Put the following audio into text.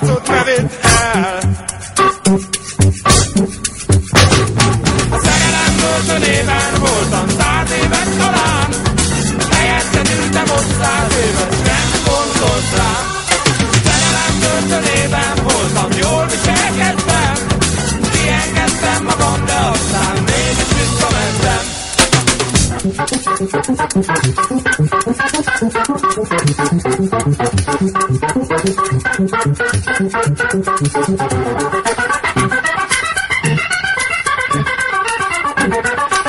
arcot ne vidd el. A szerelem börtönében voltam száz évet talán. Helyette ültem ott száz évet, nem gondolsz rám. Szerelem börtönében voltam, jól viselkedtem. Kiengedtem magam, de aztán mégis visszamentem. Thank. Thank you.